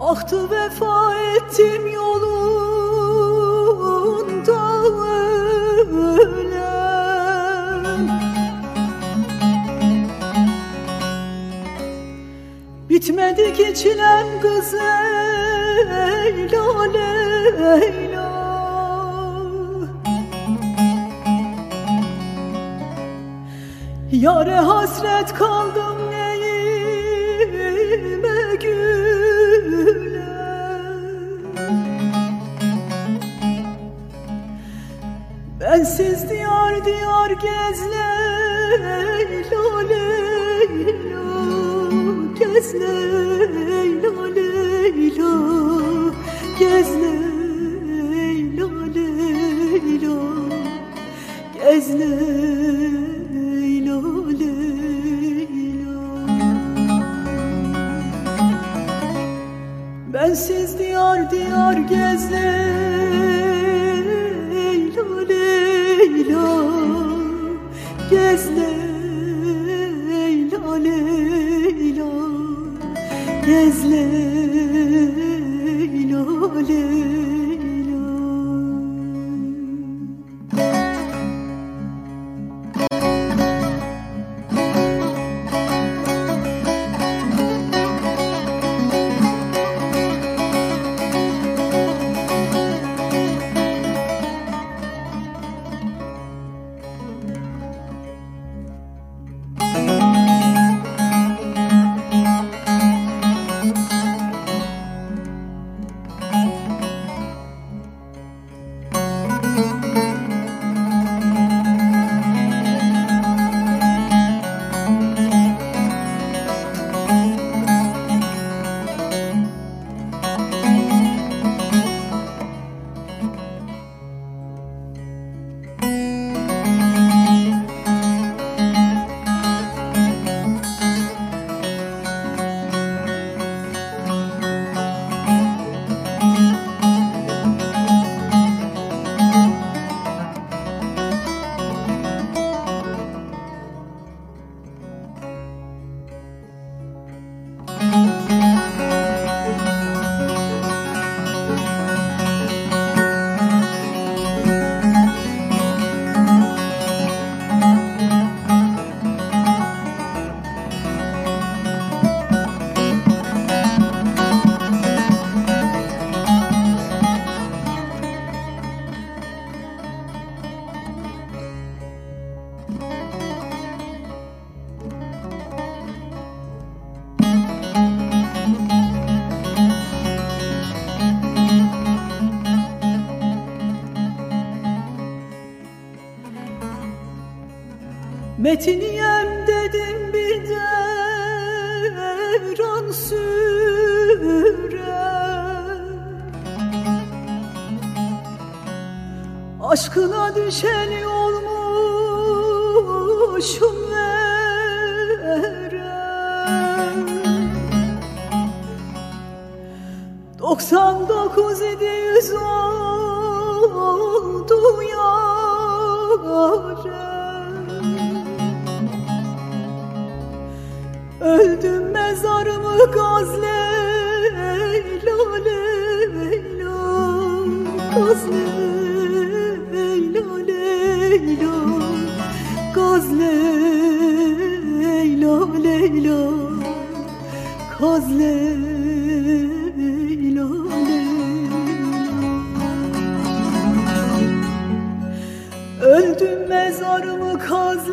Bahtı vefa ettim yolunda ölen Bitmedi ki çilem kız Leyla. Leyla Yare hasret kaldım Bensiz diyar diyar gez Leyla Leyla Gez Leyla Leyla Gez Leyla Leyla Gez Leyla Leyla Bensiz diyar diyar gez Gez Leyla Leyla. Gez Leyla Leyla Metiniyem dedim bir devran süre. Aşkına düşen olmuşum verem Doksan dokuz idi yüz oldu yarem Leyla Leyla Gaz Leyla Leyla Gaz Leyla Leyla. Öldüm mezarımı kaz